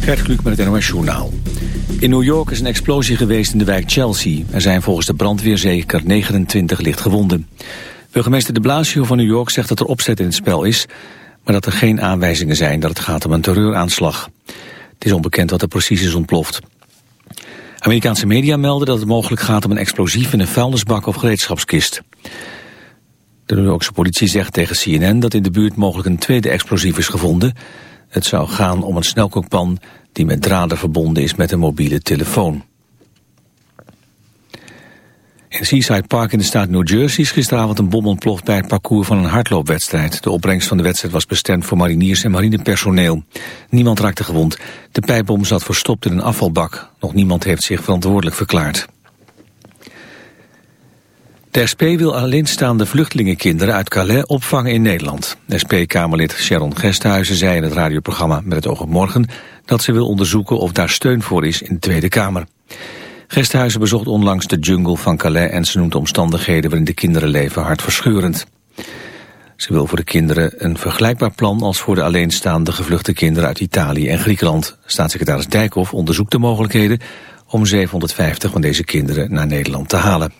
Gert Kluk met het NOS Journaal. In New York is een explosie geweest in de wijk Chelsea. Er zijn volgens de brandweer zeker 29 lichtgewonden. Burgemeester de Blasio van New York zegt dat er opzet in het spel is... maar dat er geen aanwijzingen zijn dat het gaat om een terreuraanslag. Het is onbekend wat er precies is ontploft. Amerikaanse media melden dat het mogelijk gaat om een explosief in een vuilnisbak of gereedschapskist. De New Yorkse politie zegt tegen CNN dat in de buurt mogelijk een tweede explosief is gevonden. Het zou gaan om een snelkookpan die met draden verbonden is met een mobiele telefoon. In Seaside Park in de staat New Jersey is gisteravond een bom ontploft bij het parcours van een hardloopwedstrijd. De opbrengst van de wedstrijd was bestemd voor mariniers en marinepersoneel. Niemand raakte gewond. De pijpbom zat verstopt in een afvalbak. Nog niemand heeft zich verantwoordelijk verklaard. De SP wil alleenstaande vluchtelingenkinderen uit Calais opvangen in Nederland. SP-Kamerlid Sharon Gesthuizen zei in het radioprogramma Met het oog op morgen... dat ze wil onderzoeken of daar steun voor is in de Tweede Kamer. Gesthuizen bezocht onlangs de jungle van Calais... en ze noemt de omstandigheden waarin de kinderen leven hartverscheurend. Ze wil voor de kinderen een vergelijkbaar plan als voor de alleenstaande gevluchte kinderen uit Italië en Griekenland. Staatssecretaris Dijkhoff onderzoekt de mogelijkheden om 750 van deze kinderen naar Nederland te halen.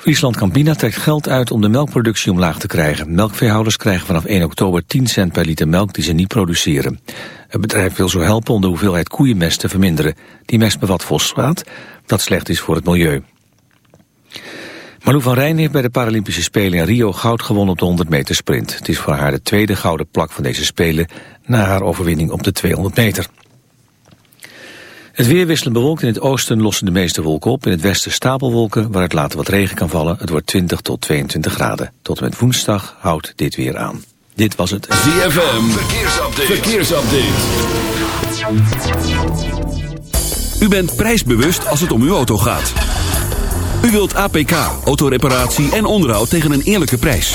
Friesland Campina trekt geld uit om de melkproductie omlaag te krijgen. Melkveehouders krijgen vanaf 1 oktober 10 cent per liter melk die ze niet produceren. Het bedrijf wil zo helpen om de hoeveelheid koeienmest te verminderen. Die mest bevat fosfaat, dat slecht is voor het milieu. Marlou van Rijn heeft bij de Paralympische Spelen in Rio goud gewonnen op de 100 meter sprint. Het is voor haar de tweede gouden plak van deze Spelen na haar overwinning op de 200 meter. Het weer wisselend bewolkt. In het oosten lossen de meeste wolken op. In het westen stapelwolken, waar het later wat regen kan vallen. Het wordt 20 tot 22 graden. Tot en met woensdag houdt dit weer aan. Dit was het ZFM. Verkeersupdate. Verkeersupdate. U bent prijsbewust als het om uw auto gaat. U wilt APK, autoreparatie en onderhoud tegen een eerlijke prijs.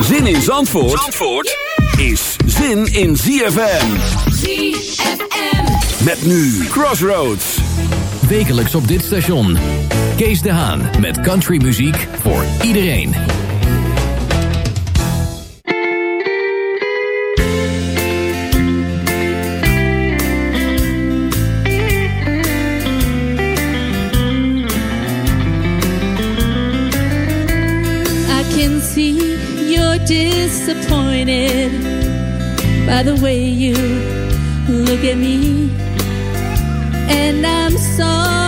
Zin in Zandvoort, Zandvoort is zin in ZFM. ZFM. Met nu Crossroads. Wekelijks op dit station. Kees de Haan met countrymuziek voor iedereen. Disappointed by the way you look at me. And I'm sorry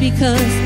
because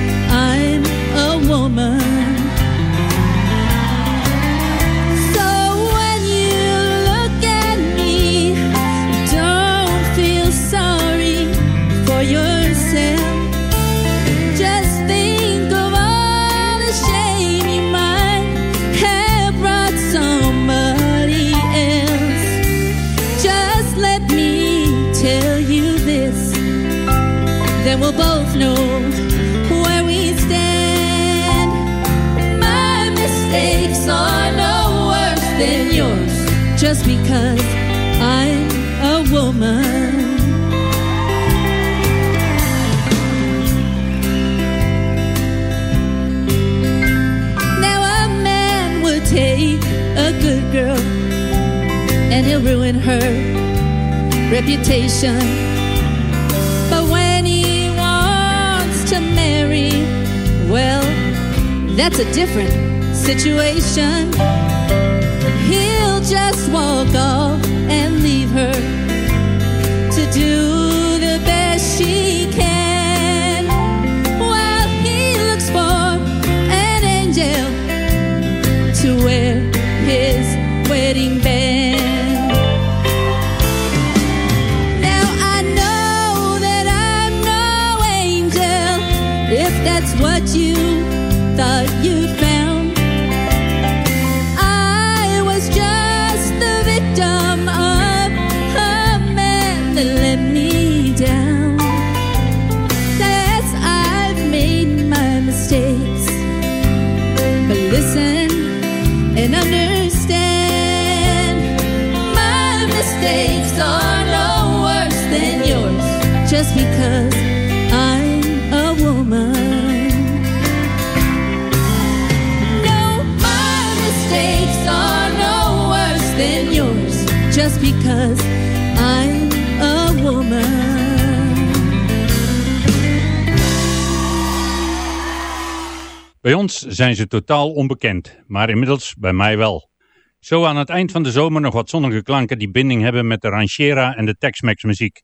zijn ze totaal onbekend, maar inmiddels bij mij wel. Zo aan het eind van de zomer nog wat zonnige klanken die binding hebben met de ranchera en de Tex-Mex muziek.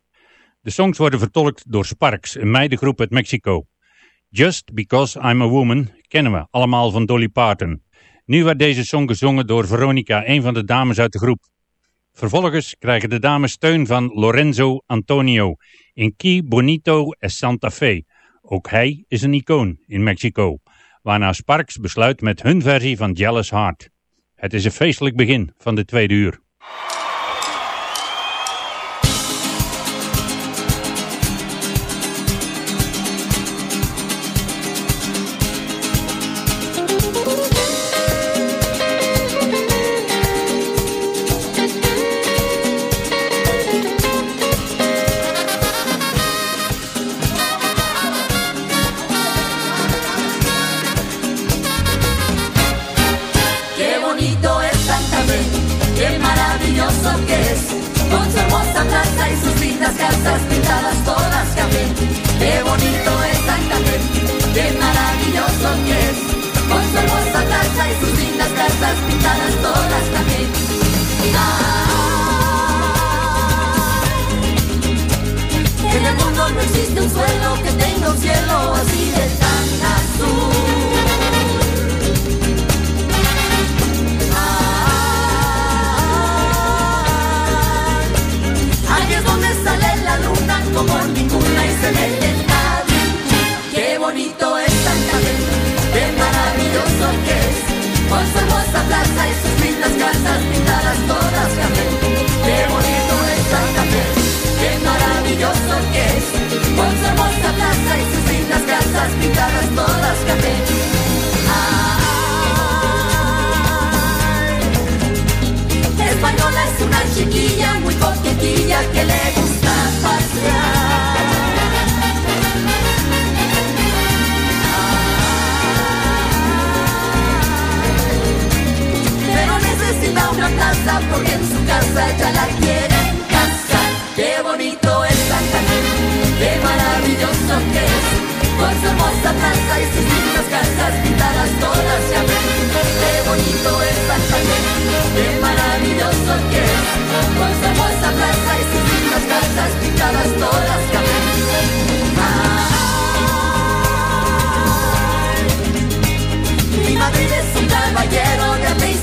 De songs worden vertolkt door Sparks, een meidengroep uit Mexico. Just Because I'm a Woman kennen we allemaal van Dolly Parton. Nu werd deze song gezongen door Veronica, een van de dames uit de groep. Vervolgens krijgen de dames steun van Lorenzo Antonio in Key Bonito e Santa Fe. Ook hij is een icoon in Mexico, waarna Sparks besluit met hun versie van Jealous Heart. Het is een feestelijk begin van de tweede uur. Casas pintadas todas café. Qué bonito es Santa qué maravilloso que es, con su hermosa plaza y sus lindas casas pintadas todas café. Ay, en el mundo no existe un suelo que tenga un cielo así de tan azul. Como ninguna y se ve el jardín. Qué bonito es Santa Fe, qué maravilloso que es. Con su hermosa plaza y sus lindas casas pintadas todas café. Qué bonito es Santa Fe, qué maravilloso que es. Con su hermosa plaza y sus lindas casas pintadas todas café. Española es una chiquilla muy coquetilla que le gusta pasear. Pero necesita una casa porque en su casa ya la quieren casar. Qué bonito es Santa Fe, qué maravilloso que es. Con su hermosa plaza y sus lindas casas pintadas todas café. Qué bonito es Santa Fe, qué maravilloso que es. Con su hermosa plaza y sus lindas casas pintadas todas café. Ay, mi Madrid es un caballero de arte y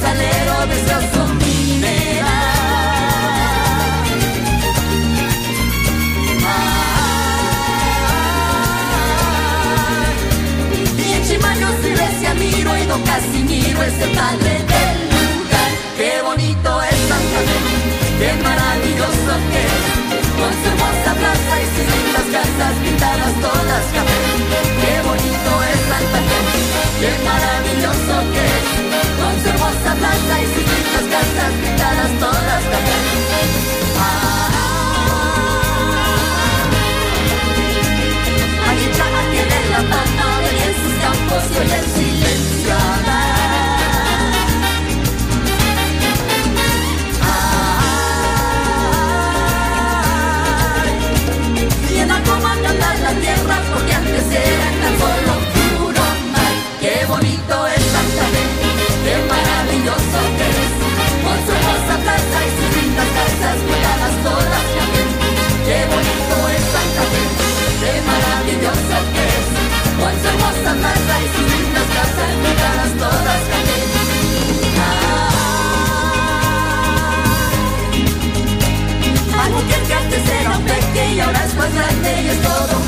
Casimiro es el padre del lugar. Qué bonito es Santa Fe, qué maravilloso que es. Con su hermosa plaza y sus lindas casas pintadas todas café. Qué bonito es Santa Fe, qué maravilloso que es. Con su hermosa plaza y sus lindas casas pintadas todas café. Ah, Allí Chama tiene la mano como oye en silencio amar. Cantar la tierra, porque antes era tan solo, puro mar. Qué bonito es Santa Fe, qué maravilloso que es. Con su hermosa planta y sus lindas casas, vuelan todas también. Qué bonito es Santa Fe, qué maravilloso que es. Hoy somos tantas raíces dignas, calcificadas todas cayendo. Ah. Algo que antes era un pequeño, ahora es más y es todo un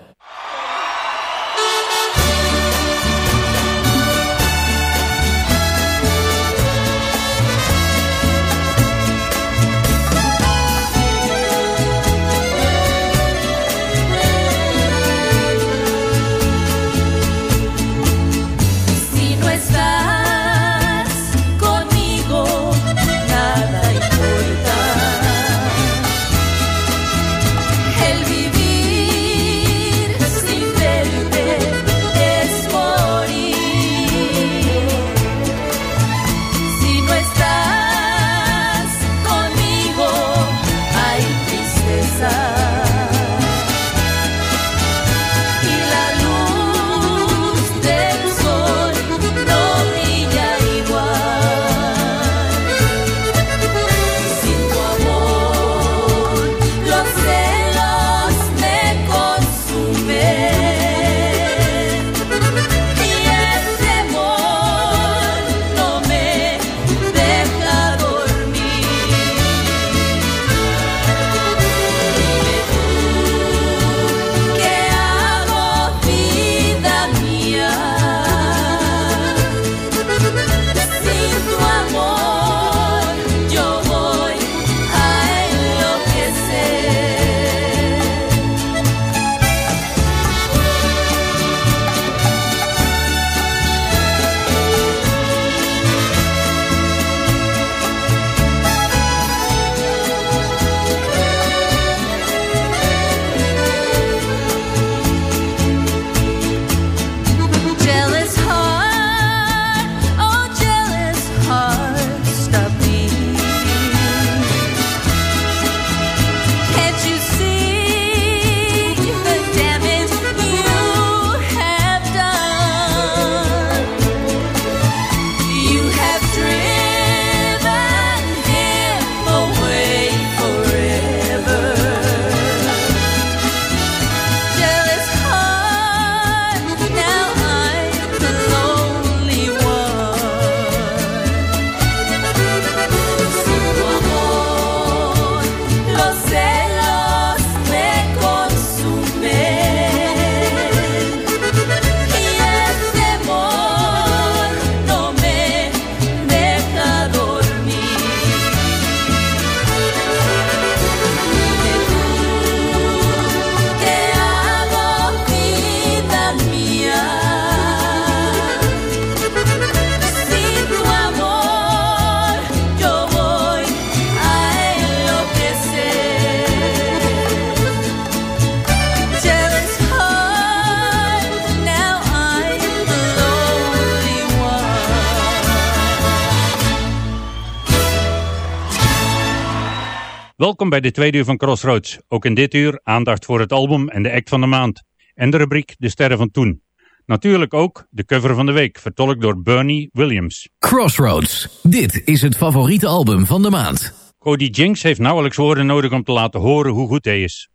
bij de tweede uur van Crossroads. Ook in dit uur aandacht voor het album en de act van de maand. En de rubriek De Sterren van Toen. Natuurlijk ook de cover van de week, vertolkt door Bernie Williams. Crossroads. Dit is het favoriete album van de maand. Cody Jinks heeft nauwelijks woorden nodig om te laten horen hoe goed hij is.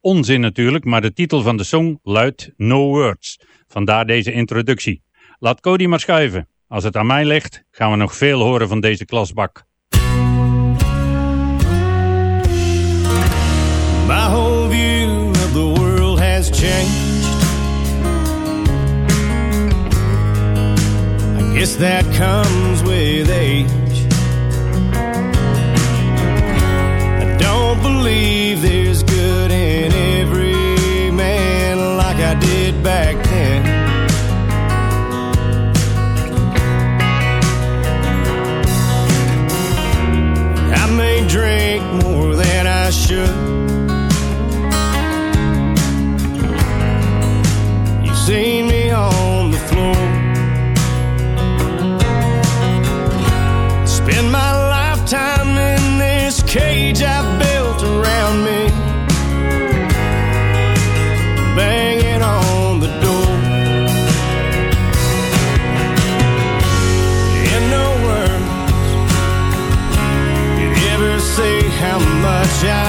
Onzin natuurlijk, maar de titel van de song luidt No Words. Vandaar deze introductie. Laat Cody maar schuiven. Als het aan mij ligt, gaan we nog veel horen van deze klasbak. Changed. I guess that comes shine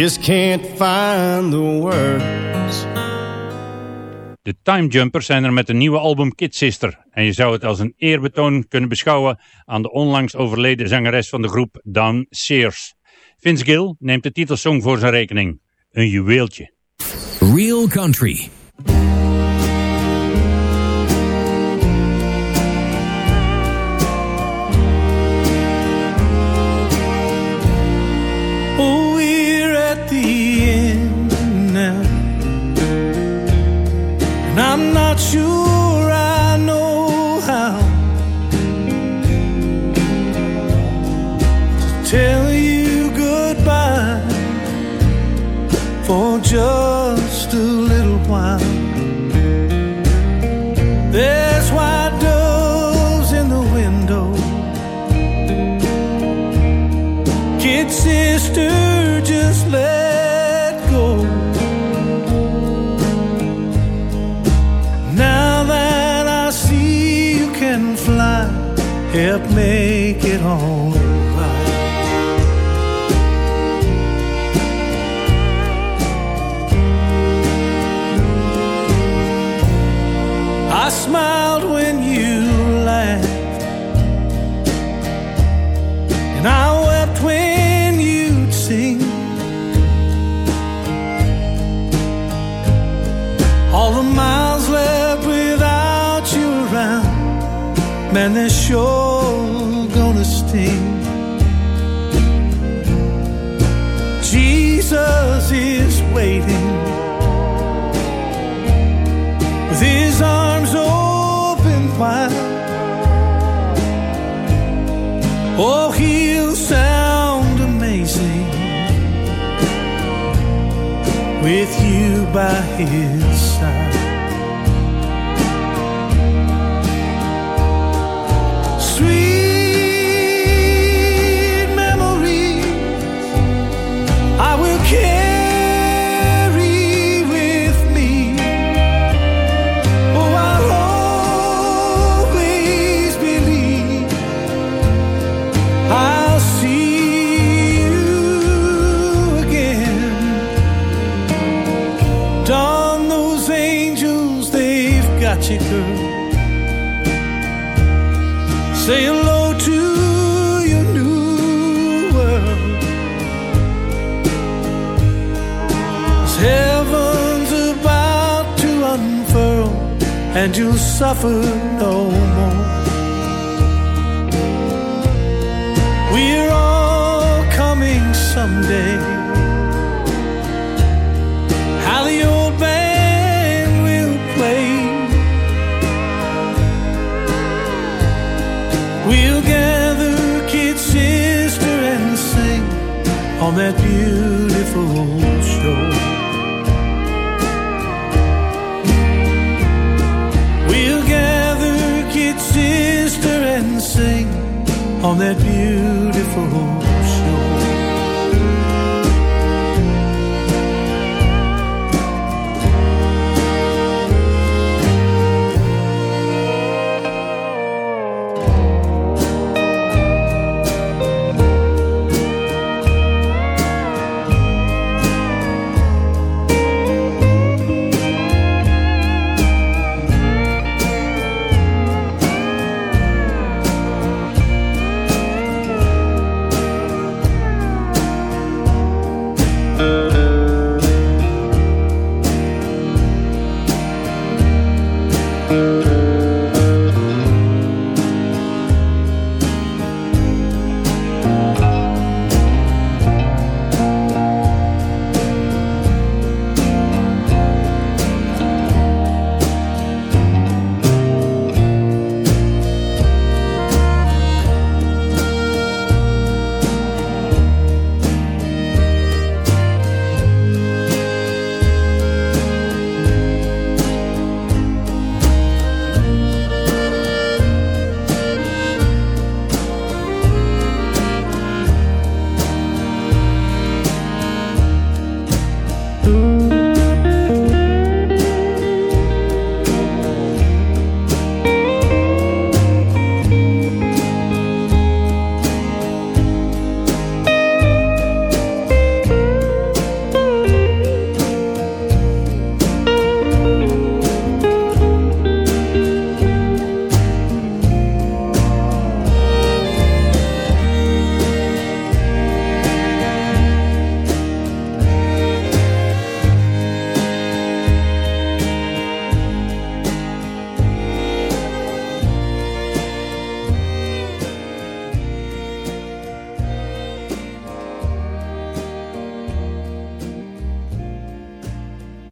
just can't find the words. De Time Jumpers zijn er met een nieuwe album Kid Sister. En je zou het als een eerbetoon kunnen beschouwen aan de onlangs overleden zangeres van de groep Dawn Sears. Vince Gill neemt de titelsong voor zijn rekening. Een juweeltje. Real Country. you sure gonna sting. Jesus is waiting with his arms open wide. Oh, he'll sound amazing with you by his suffer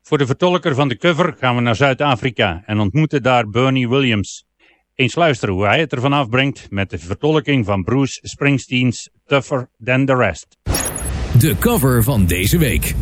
Voor de vertolker van de cover gaan we naar Zuid-Afrika en ontmoeten daar Bernie Williams. Eens luisteren hoe hij het ervan afbrengt met de vertolking van Bruce Springsteen's Tougher Than The Rest. De cover van deze week.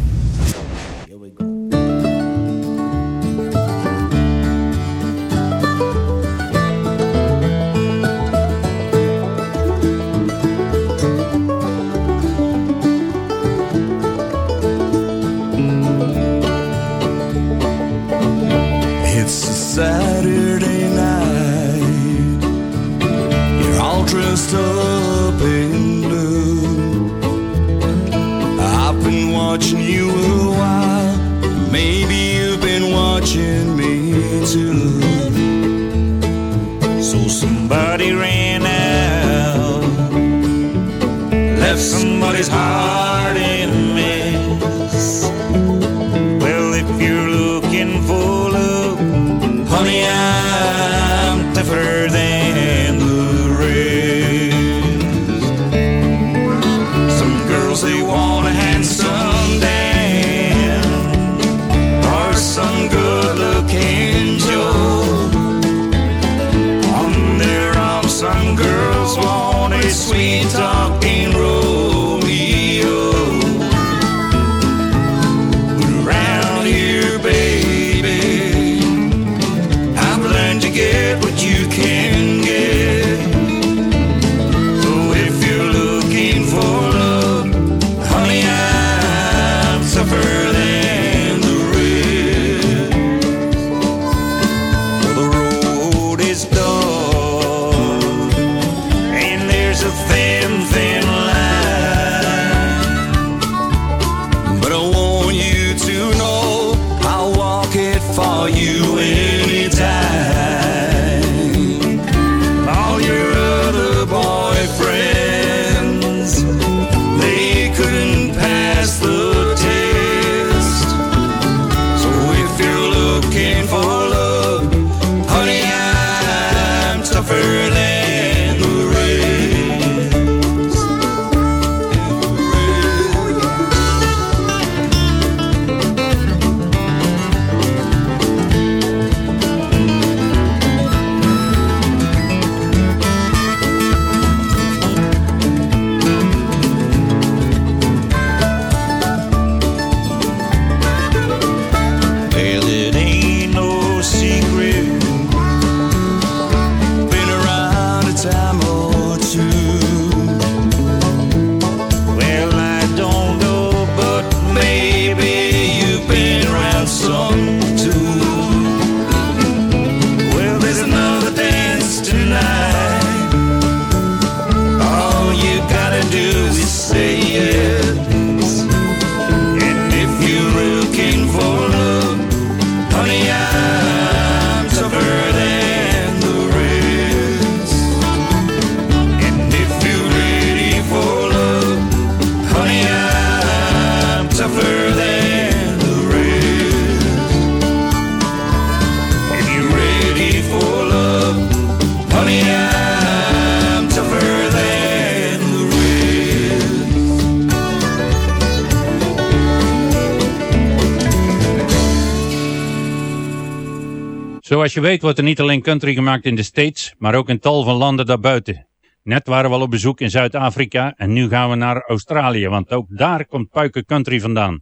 je weet wordt er niet alleen country gemaakt in de States, maar ook in tal van landen daarbuiten. Net waren we al op bezoek in Zuid-Afrika en nu gaan we naar Australië, want ook daar komt Puiken Country vandaan.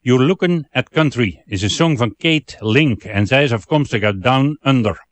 You're Looking at Country is een song van Kate Link en zij is afkomstig uit Down Under.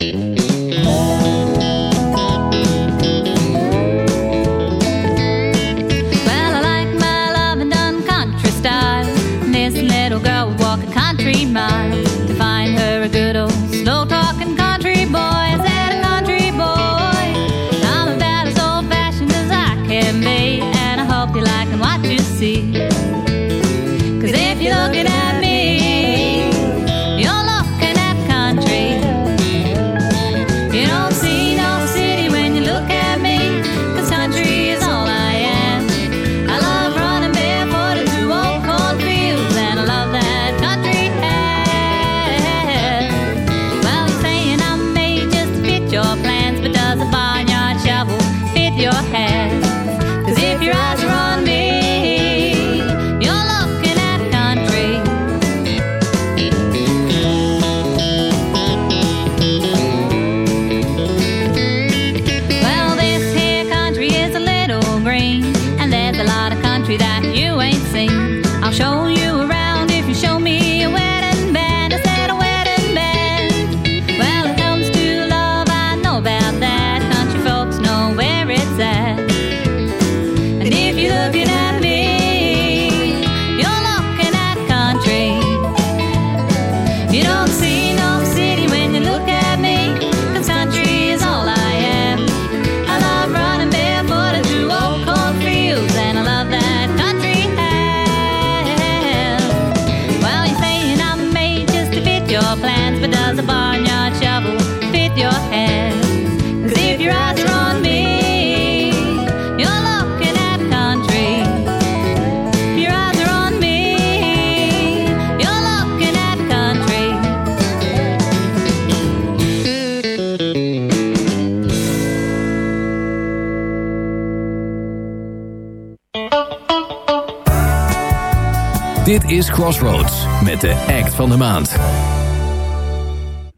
Crossroads met de act van de maand.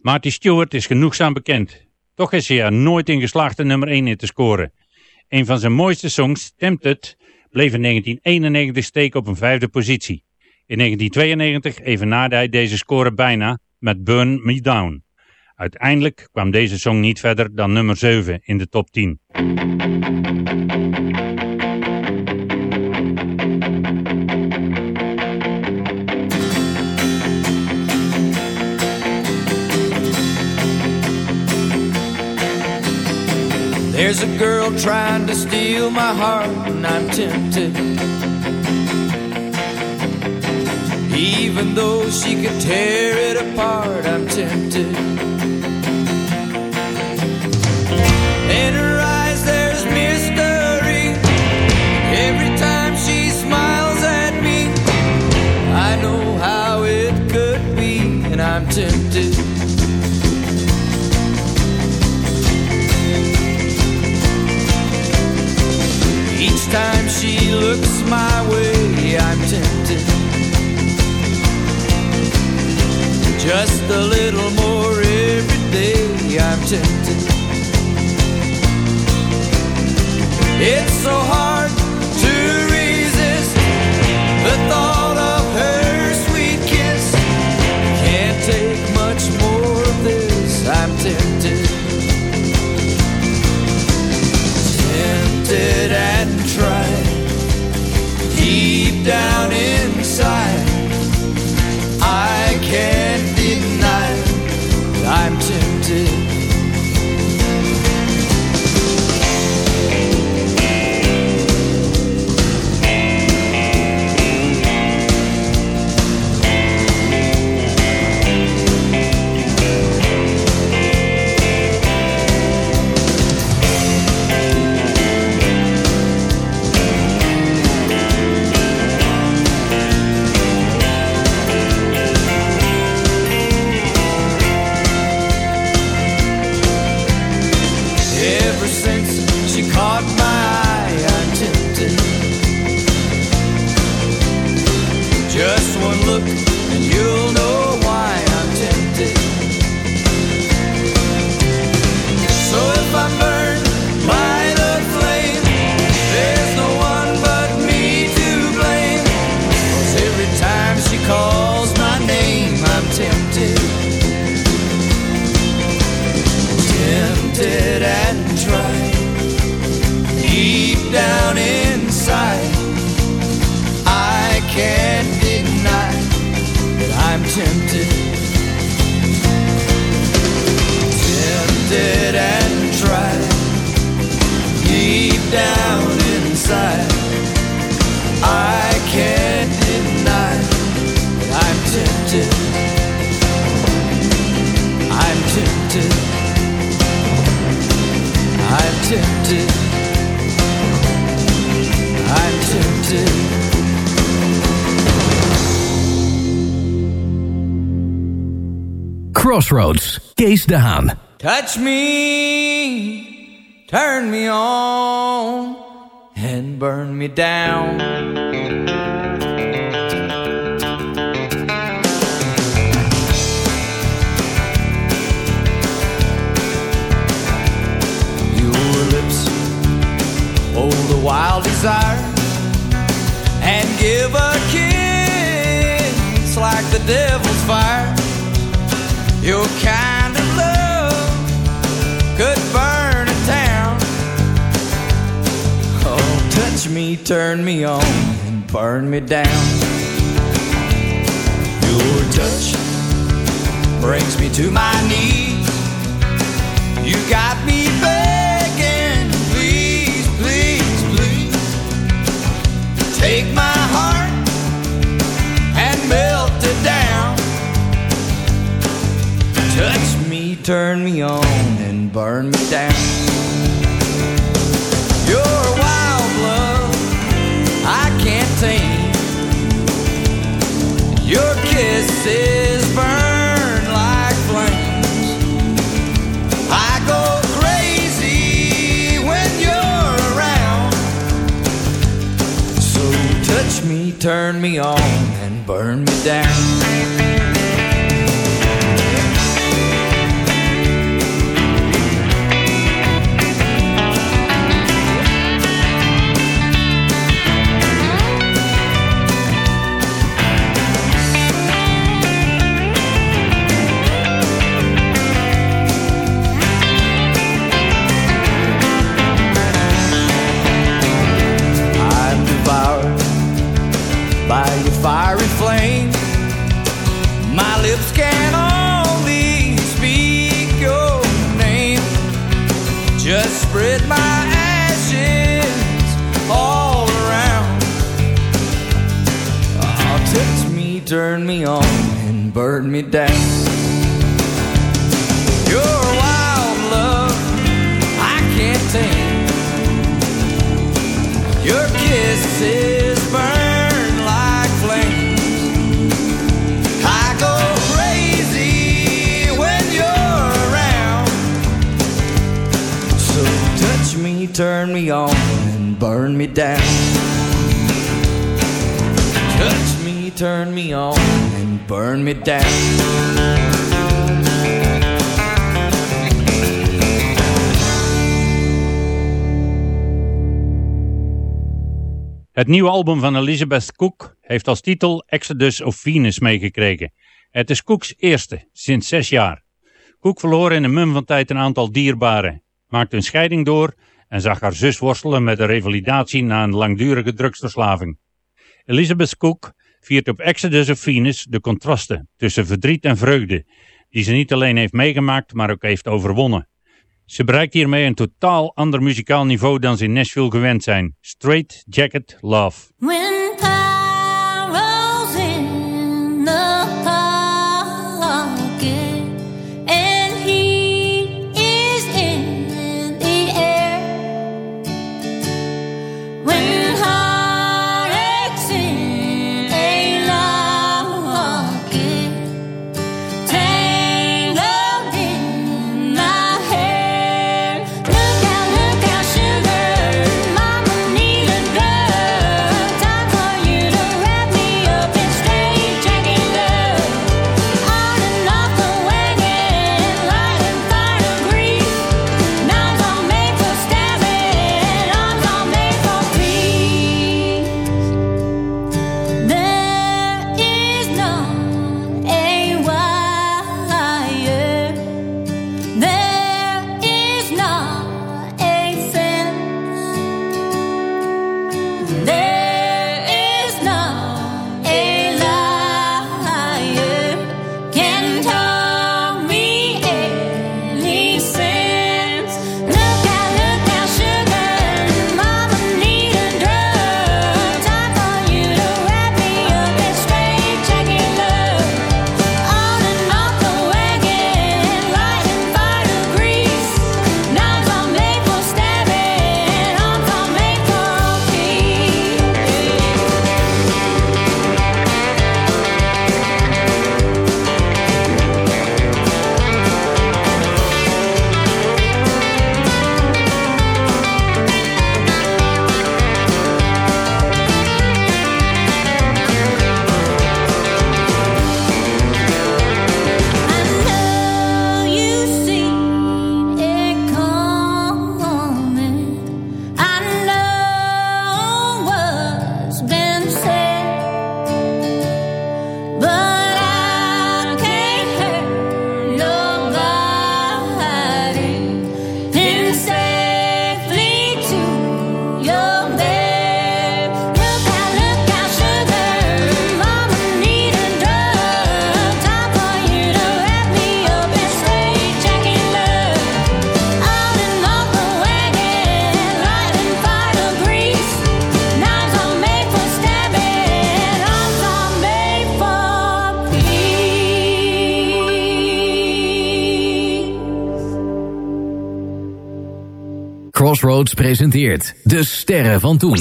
Marty Stewart is genoegzaam bekend. Toch is hij er nooit in geslaagd nummer 1 in te scoren. Een van zijn mooiste songs, Tempted, bleef in 1991 steken op een vijfde positie. In 1992 evenaarde hij deze score bijna met Burn Me Down. Uiteindelijk kwam deze song niet verder dan nummer 7 in de top 10. There's a girl trying to steal my heart, and I'm tempted. Even though she could tear it apart, I'm tempted. Each time she looks my way, I'm tempted. Just a little more every day, I'm tempted. It's so hard to resist the thought Crossroads, Kees de. Touch me, turn me on, and burn me down. Your lips oh, hold a wild desire and give a kiss like the devil's fire. Your kind of love could burn a town. Oh, touch me, turn me on, and burn me down. Your touch brings me to my knees. You got me turn me on, and burn me down. Your wild love, I can't tame. Your kisses burn like flames. I go crazy when you're around. So touch me, turn me on, and burn me down. Het nieuwe album van Elizabeth Cook heeft als titel Exodus of Venus meegekregen. Het is Cooks eerste, sinds zes jaar. Cook verloor in een mum van tijd een aantal dierbaren, maakte een scheiding door en zag haar zus worstelen met een revalidatie na een langdurige drugsverslaving. Elizabeth Cook viert op Exodus of Venus de contrasten tussen verdriet en vreugde, die ze niet alleen heeft meegemaakt, maar ook heeft overwonnen. Ze bereikt hiermee een totaal ander muzikaal niveau dan ze in Nashville gewend zijn. Straight Jacket Love. Presenteert De Sterren van Toen.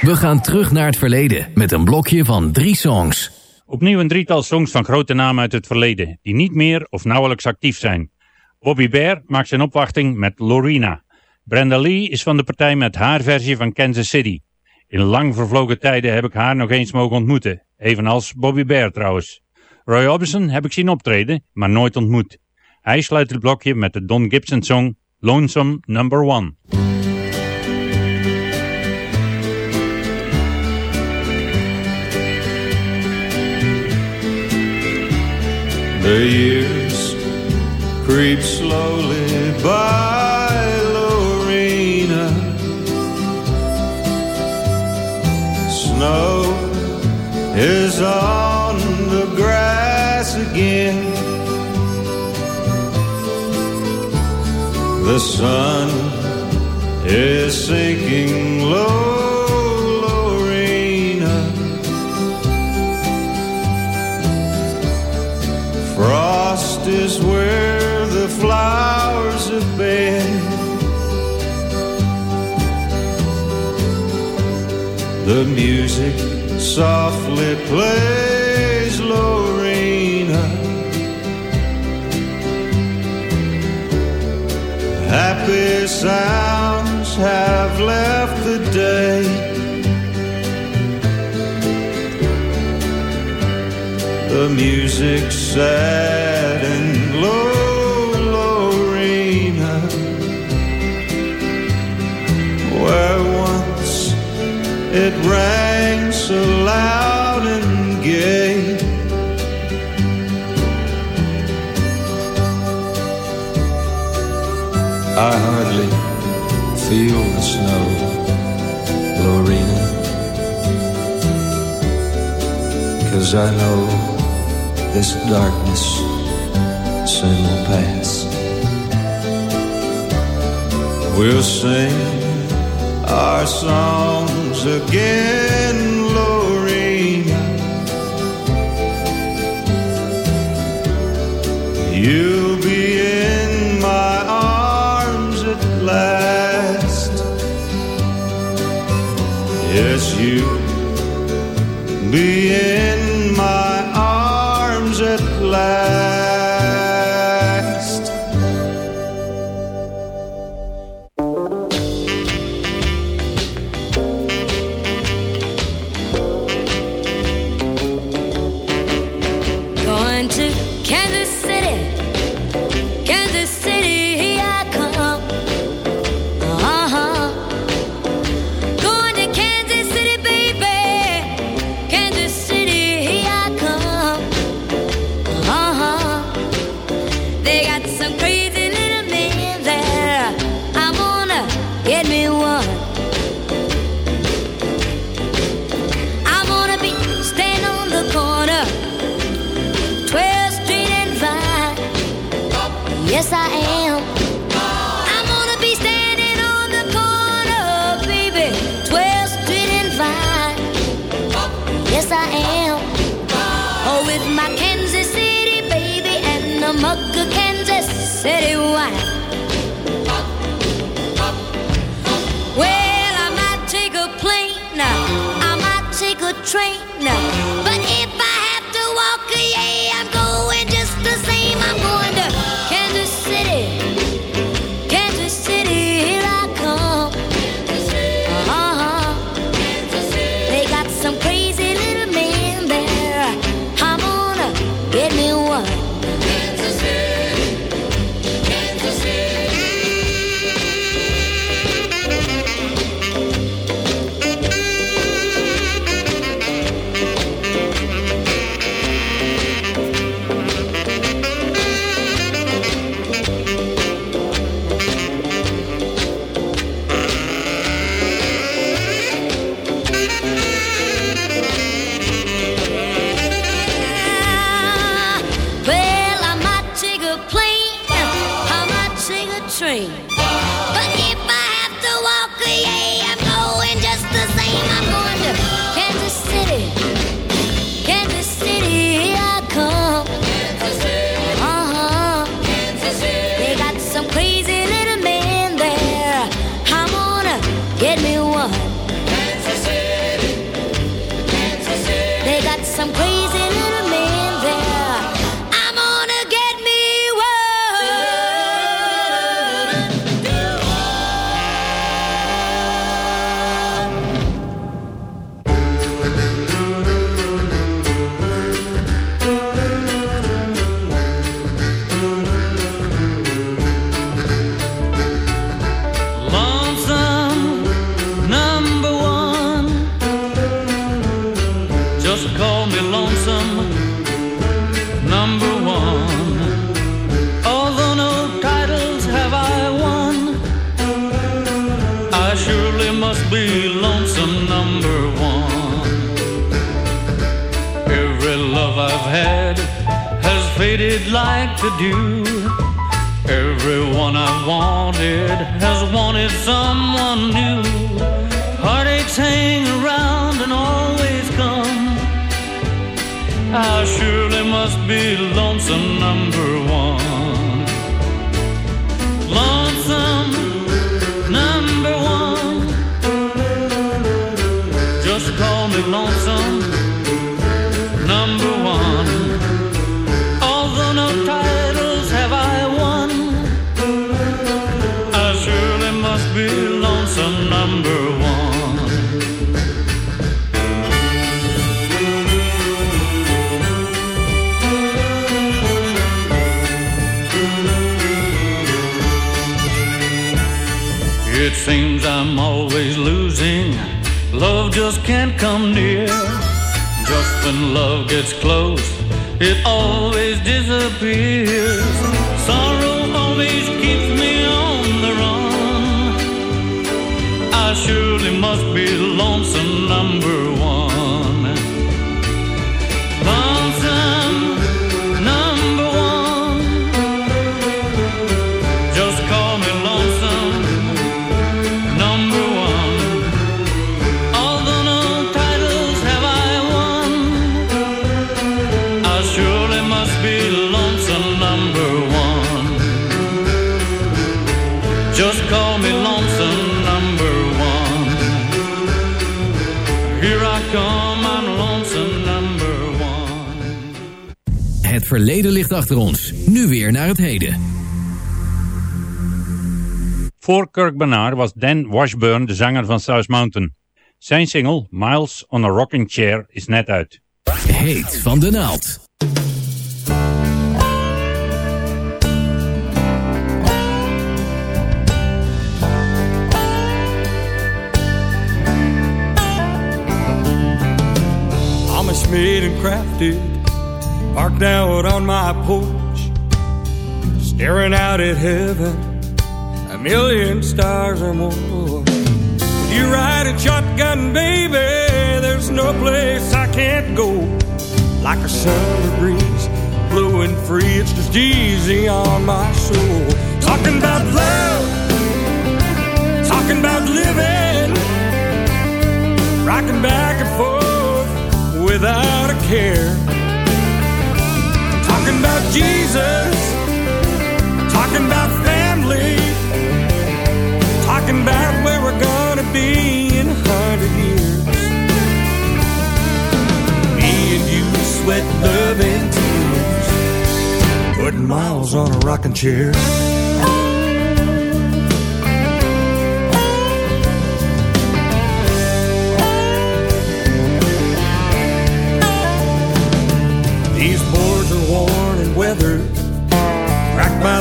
We gaan terug naar het verleden met een blokje van drie songs. Opnieuw een drietal songs van grote namen uit het verleden, die niet meer of nauwelijks actief zijn. Bobby Bear maakt zijn opwachting met Lorena. Brenda Lee is van de partij met haar versie van Kansas City. In lang vervlogen tijden heb ik haar nog eens mogen ontmoeten, evenals Bobby Bear trouwens. Roy Orbison heb ik zien optreden, maar nooit ontmoet. Hij sluit het blokje met de Don Gibson song Lonesome Number One. The years creep slowly by, Lorena. Snow is on the grass again. The sun is sinking low. Frost is where the flowers have been. The music softly plays Lorena. Happy sounds have left the day. the music sad and low, Lorena, where once it rang so loud and gay. I hardly feel the snow, Lorena, cause I know this darkness soon will pass. We'll sing our songs again, Lorraine. You achter ons. Nu weer naar het heden. Voor Kirk Bernard was Dan Washburn de zanger van South Mountain. Zijn single, Miles on a Rocking Chair, is net uit. Heet van de naald. Amish made and crafted, parked out on my porch, staring out at heaven, a million stars or more. When you ride a shotgun, baby, there's no place I can't go. Like a summer breeze blowing free, it's just easy on my soul. Talking about love, talking about living, rocking back and forth without a care. Talking about Jesus, talking about family, talking about where we're gonna be in a hundred years. Me and you sweat love and tears, putting miles on a rocking chair.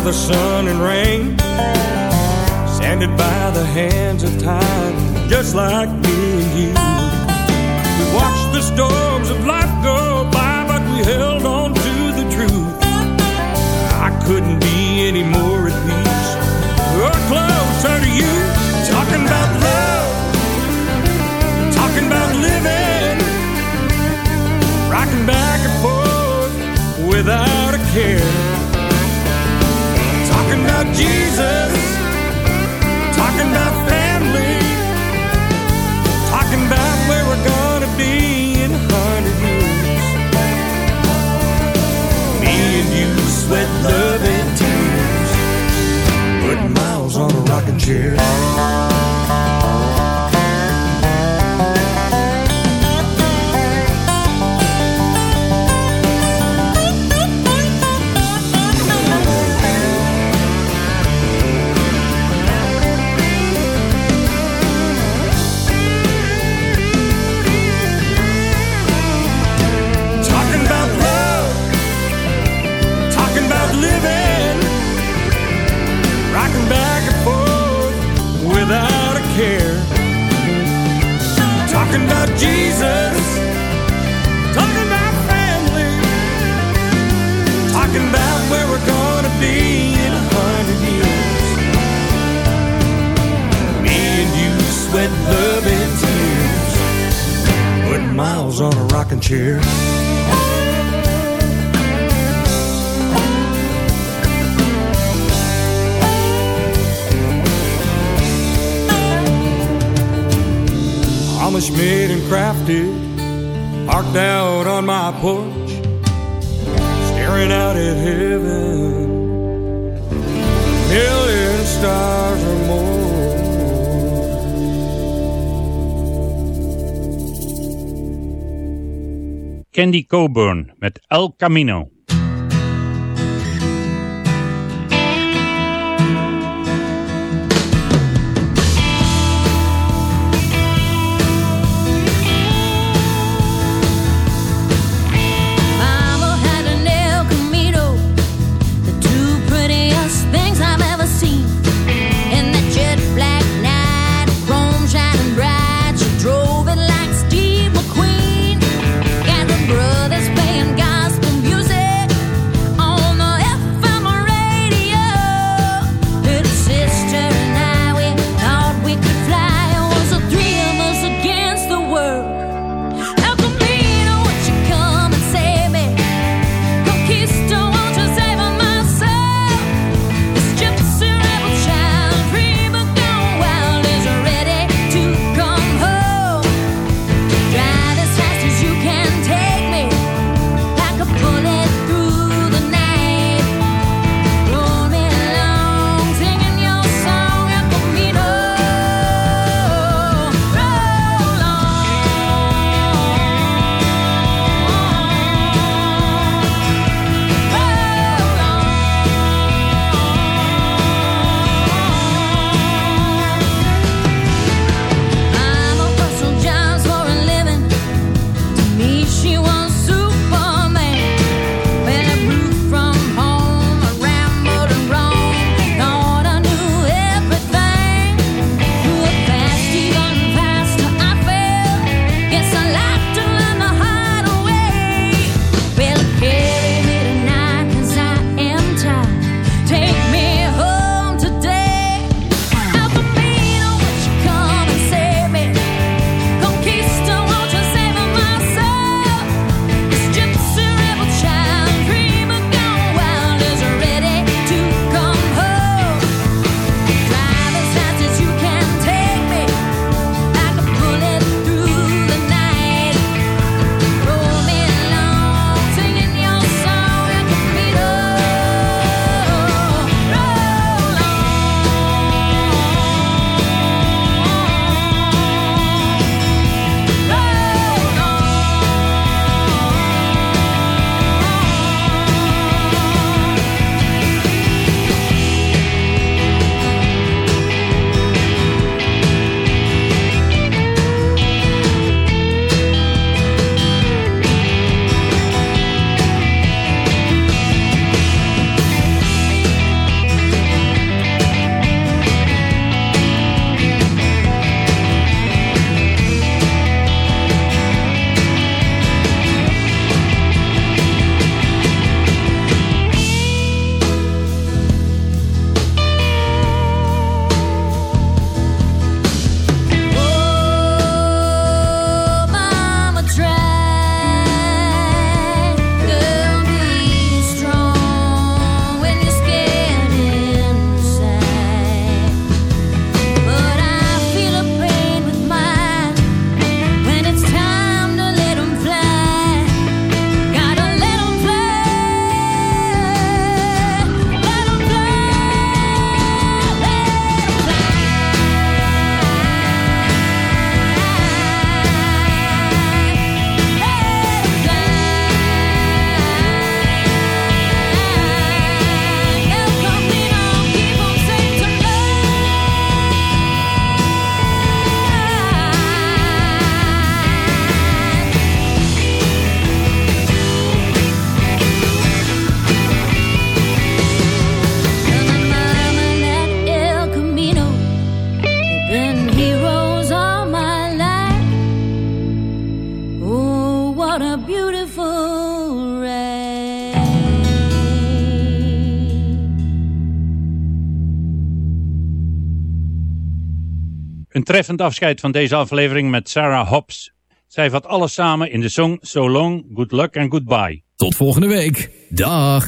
The sun and rain, sanded by the hands of time, just like me and you. We watched the storms of life go by, but we held on to the truth. I couldn't be any more at peace or closer to you. Talking about love, talking about living, rocking back and forth without a care. Talking about Jesus, talking about family, talking about where we're gonna be in a hundred years. Me and you sweat love and tears, putting miles on a rocking chair. Jesus, talking about family, talking about where we're gonna be in a hundred years. Me and you sweat love and tears, putting miles on a rocking chair. Polish made and crafted, parked out on my porch, staring out at heaven. A million stars or more. Candy Coburn met El Camino. treffend afscheid van deze aflevering met Sarah Hobbs. Zij vat alles samen in de song So Long, Good Luck and Goodbye. Tot volgende week. Dag.